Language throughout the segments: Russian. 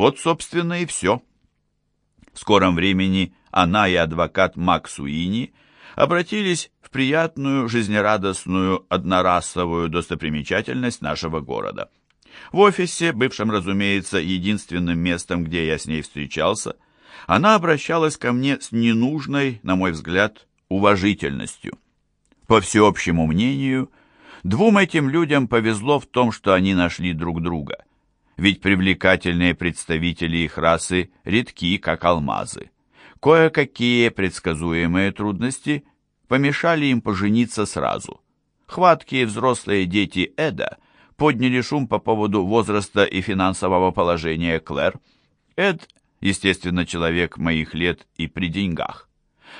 Вот, собственно, и все. В скором времени она и адвокат Макс Уини обратились в приятную, жизнерадостную, однорасовую достопримечательность нашего города. В офисе, бывшем, разумеется, единственным местом, где я с ней встречался, она обращалась ко мне с ненужной, на мой взгляд, уважительностью. По всеобщему мнению, двум этим людям повезло в том, что они нашли друг друга, ведь привлекательные представители их расы редки, как алмазы. Кое-какие предсказуемые трудности помешали им пожениться сразу. Хваткие взрослые дети Эда подняли шум по поводу возраста и финансового положения Клэр. Эд, естественно, человек моих лет и при деньгах.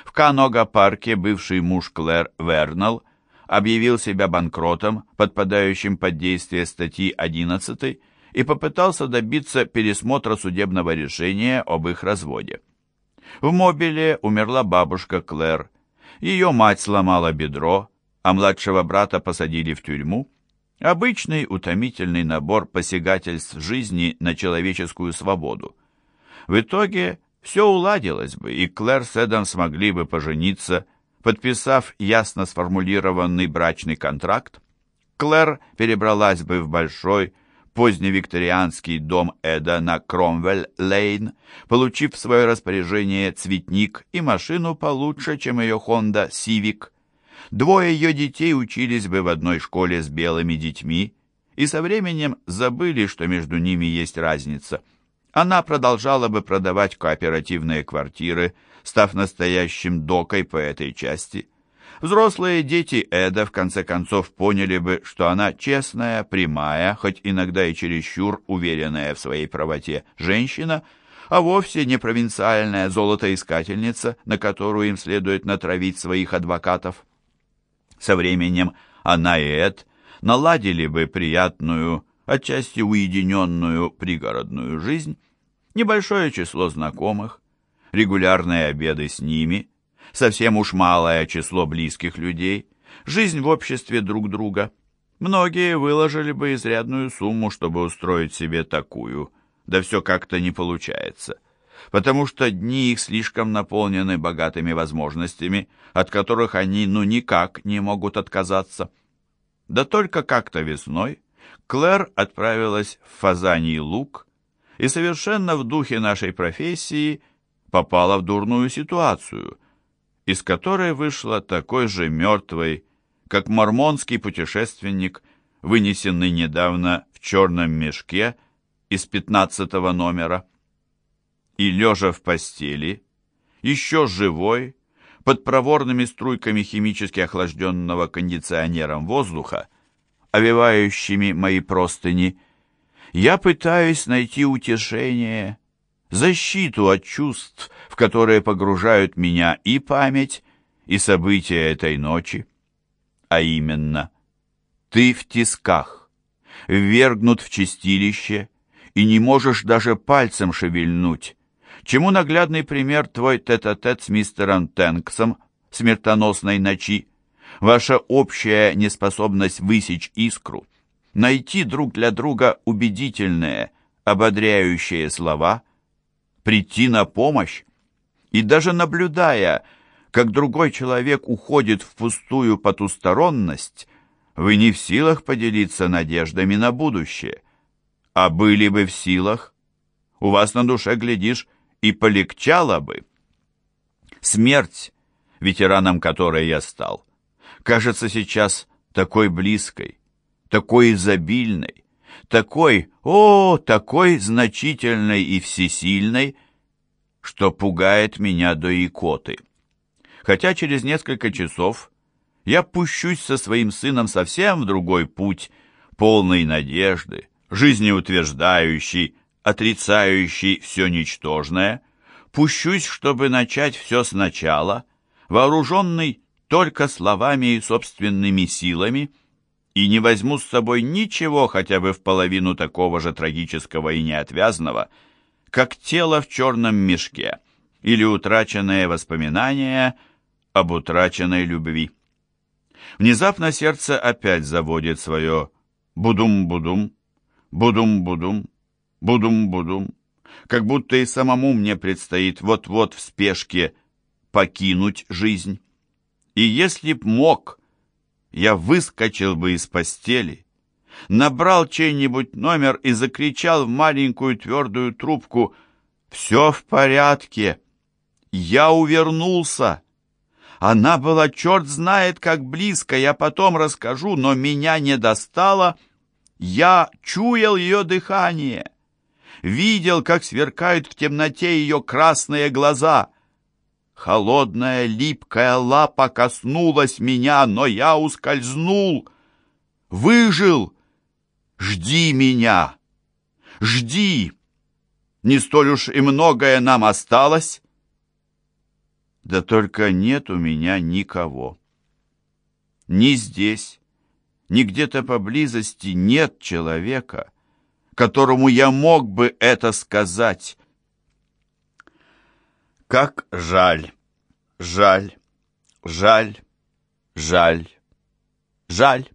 В Канога-парке бывший муж Клэр Вернелл объявил себя банкротом, подпадающим под действие статьи 11 и попытался добиться пересмотра судебного решения об их разводе. В Мобиле умерла бабушка Клэр, ее мать сломала бедро, а младшего брата посадили в тюрьму. Обычный утомительный набор посягательств жизни на человеческую свободу. В итоге все уладилось бы, и Клэр с Эдом смогли бы пожениться, подписав ясно сформулированный брачный контракт. Клэр перебралась бы в большой, поздневикторианский дом Эда на Кромвель-Лейн, получив в свое распоряжение цветник и машину получше, чем ее Honda Civic. Двое ее детей учились бы в одной школе с белыми детьми и со временем забыли, что между ними есть разница – она продолжала бы продавать кооперативные квартиры, став настоящим докой по этой части. Взрослые дети Эда в конце концов поняли бы, что она честная, прямая, хоть иногда и чересчур уверенная в своей правоте женщина, а вовсе не провинциальная золотоискательница, на которую им следует натравить своих адвокатов. Со временем она и Эд наладили бы приятную, отчасти уединенную пригородную жизнь, небольшое число знакомых, регулярные обеды с ними, совсем уж малое число близких людей, жизнь в обществе друг друга. Многие выложили бы изрядную сумму, чтобы устроить себе такую, да все как-то не получается, потому что дни их слишком наполнены богатыми возможностями, от которых они ну никак не могут отказаться. Да только как-то весной Клэр отправилась в Фазаний луг и совершенно в духе нашей профессии попала в дурную ситуацию, из которой вышла такой же мертвой, как мормонский путешественник, вынесенный недавно в черном мешке из пятнадцатого номера. И, лежа в постели, еще живой, под проворными струйками химически охлажденного кондиционером воздуха, овивающими мои простыни, я пытаюсь найти утешение, защиту от чувств, в которые погружают меня и память, и события этой ночи. А именно, ты в тисках, ввергнут в чистилище, и не можешь даже пальцем шевельнуть, чему наглядный пример твой тет-а-тет -тет с мистером Тенксом смертоносной ночи, ваша общая неспособность высечь искру, найти друг для друга убедительные, ободряющие слова, прийти на помощь, и даже наблюдая, как другой человек уходит в пустую потусторонность, вы не в силах поделиться надеждами на будущее. А были бы в силах, у вас на душе, глядишь, и полегчало бы. Смерть, ветераном которой я стал, кажется сейчас такой близкой, такой изобильной, такой, о, такой значительной и всесильной, что пугает меня до икоты. Хотя через несколько часов я пущусь со своим сыном совсем в другой путь, полный надежды, жизнеутверждающий, отрицающий все ничтожное, пущусь, чтобы начать все сначала, вооруженный только словами и собственными силами, и не возьму с собой ничего хотя бы в половину такого же трагического и неотвязного, как тело в черном мешке или утраченные воспоминания об утраченной любви. Внезапно сердце опять заводит свое «будум-будум», «будум-будум», «будум-будум», как будто и самому мне предстоит вот-вот в спешке покинуть жизнь. И если б мог, я выскочил бы из постели, набрал чей-нибудь номер и закричал в маленькую твердую трубку «Все в порядке! Я увернулся!» Она была черт знает как близко, я потом расскажу, но меня не достало. Я чуял ее дыхание, видел, как сверкают в темноте ее красные глаза — Холодная липкая лапа коснулась меня, но я ускользнул. Выжил! Жди меня! Жди! Не столь уж и многое нам осталось. Да только нет у меня никого. Ни здесь, ни где-то поблизости нет человека, которому я мог бы это сказать. Как жаль, жаль, жаль, жаль, жаль.